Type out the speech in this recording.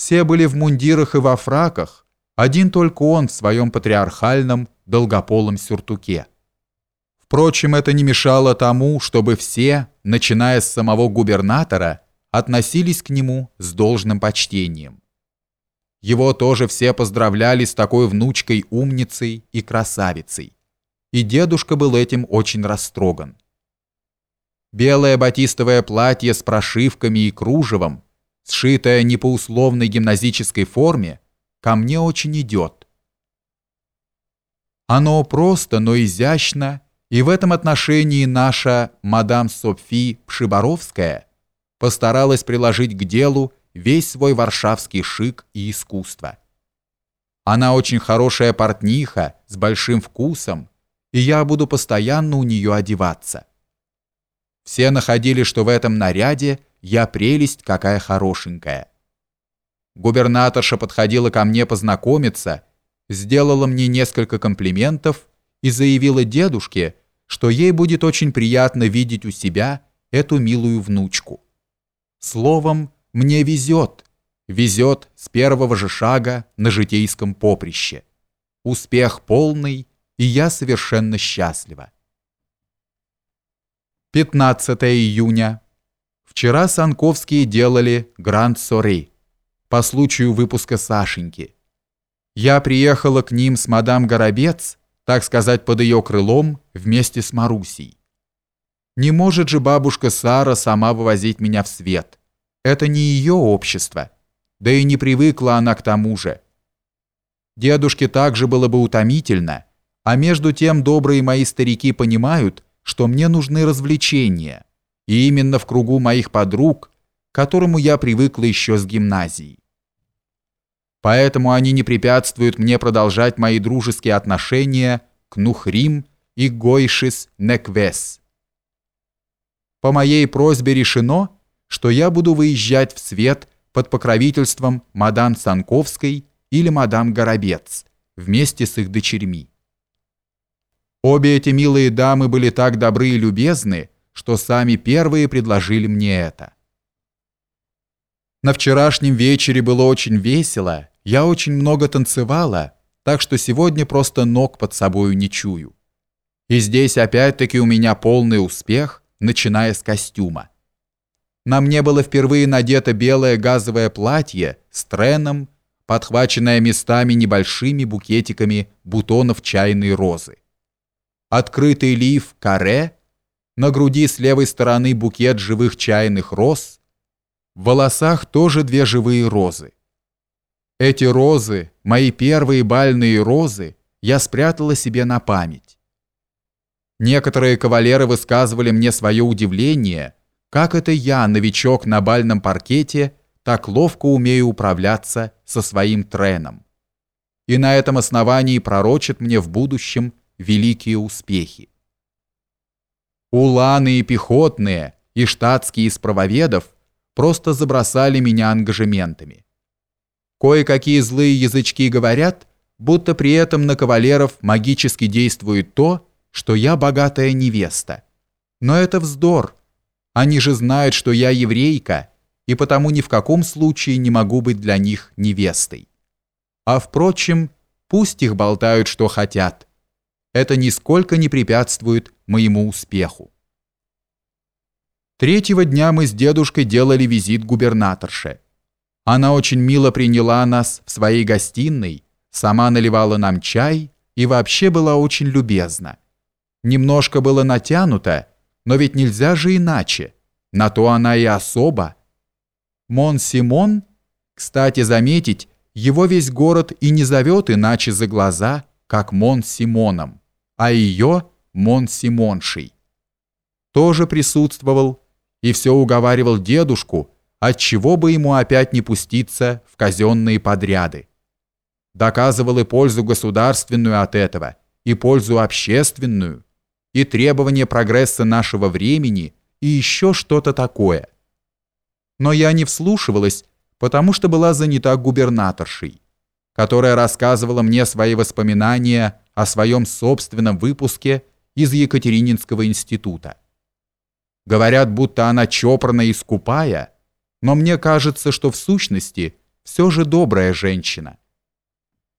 Все были в мундирах и во фраках, один только он в своем патриархальном долгополом сюртуке. Впрочем, это не мешало тому, чтобы все, начиная с самого губернатора, относились к нему с должным почтением. Его тоже все поздравляли с такой внучкой умницей и красавицей. И дедушка был этим очень растроган. Белое батистовое платье с прошивками и кружевом, сшитое не по условной гимназической форме, ко мне очень идет. Оно просто, но изящно и в этом отношении наша мадам Софи Пшиборовская постаралась приложить к делу весь свой варшавский шик и искусство. Она очень хорошая портниха, с большим вкусом, и я буду постоянно у нее одеваться. Все находили, что в этом наряде я прелесть какая хорошенькая. Губернаторша подходила ко мне познакомиться, сделала мне несколько комплиментов и заявила дедушке, что ей будет очень приятно видеть у себя эту милую внучку. Словом, мне везет, везет с первого же шага на житейском поприще. Успех полный, и я совершенно счастлива. 15 июня. Вчера Санковские делали Гранд Сори по случаю выпуска Сашеньки. Я приехала к ним с мадам Горобец так сказать, под ее крылом вместе с Марусей. Не может же бабушка Сара сама вывозить меня в свет. Это не ее общество. Да и не привыкла она к тому же. Дедушке также было бы утомительно, а между тем добрые мои старики понимают, что мне нужны развлечения, и именно в кругу моих подруг, к которому я привыкла еще с гимназии. Поэтому они не препятствуют мне продолжать мои дружеские отношения к Нухрим и Гойшис Неквес. По моей просьбе решено, что я буду выезжать в свет под покровительством мадам Санковской или мадам Горобец вместе с их дочерьми. Обе эти милые дамы были так добры и любезны, что сами первые предложили мне это. На вчерашнем вечере было очень весело, я очень много танцевала, так что сегодня просто ног под собою не чую. И здесь опять-таки у меня полный успех, начиная с костюма. На мне было впервые надето белое газовое платье с треном, подхваченное местами небольшими букетиками бутонов чайной розы. Открытый лиф каре, на груди с левой стороны букет живых чайных роз, в волосах тоже две живые розы. Эти розы, мои первые бальные розы, я спрятала себе на память. Некоторые кавалеры высказывали мне свое удивление, как это я, новичок на бальном паркете, так ловко умею управляться со своим треном. И на этом основании пророчат мне в будущем великие успехи. Уланы и пехотные, и штатские из правоведов просто забросали меня ангажементами. Кое-какие злые язычки говорят, будто при этом на кавалеров магически действует то, что я богатая невеста. Но это вздор. Они же знают, что я еврейка, и потому ни в каком случае не могу быть для них невестой. А впрочем, пусть их болтают, что хотят. Это нисколько не препятствует моему успеху. Третьего дня мы с дедушкой делали визит губернаторше. Она очень мило приняла нас в своей гостиной, сама наливала нам чай и вообще была очень любезна. Немножко было натянуто, но ведь нельзя же иначе. На то она и особа. Мон Симон, кстати заметить, его весь город и не зовет иначе за глаза, как Мон Симоном, а ее Мон Симоншей. Тоже присутствовал и все уговаривал дедушку, отчего бы ему опять не пуститься в казенные подряды. Доказывал и пользу государственную от этого, и пользу общественную, и требования прогресса нашего времени, и еще что-то такое. Но я не вслушивалась, потому что была занята губернаторшей, которая рассказывала мне свои воспоминания о своем собственном выпуске из Екатерининского института. Говорят, будто она чопорная и скупая, но мне кажется, что в сущности все же добрая женщина.